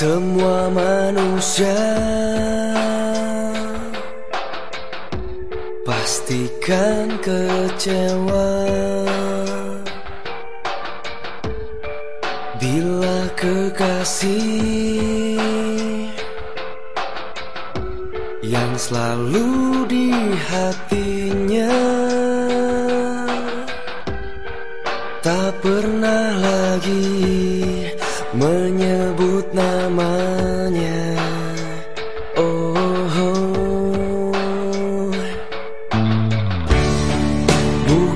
Semua manusia. Pastikan kecewa. Bila kekasih Yang selalu di hatinya Tak pernah lagi menyebut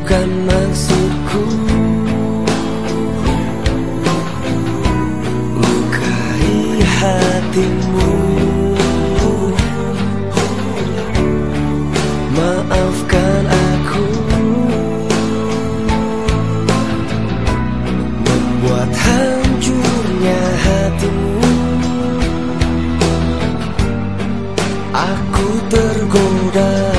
bukan maksudku. Lukai hatimu. Maafkan aku. Membuat hancurnya hatimu. Aku tergoda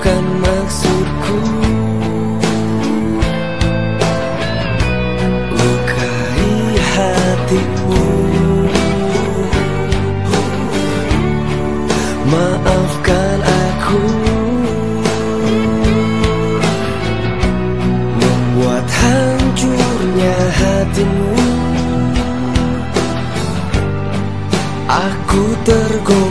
bukan maksudku. Lukai hatimu Maafkan aku. Membuat hancurnya hatimu. Aku tergoda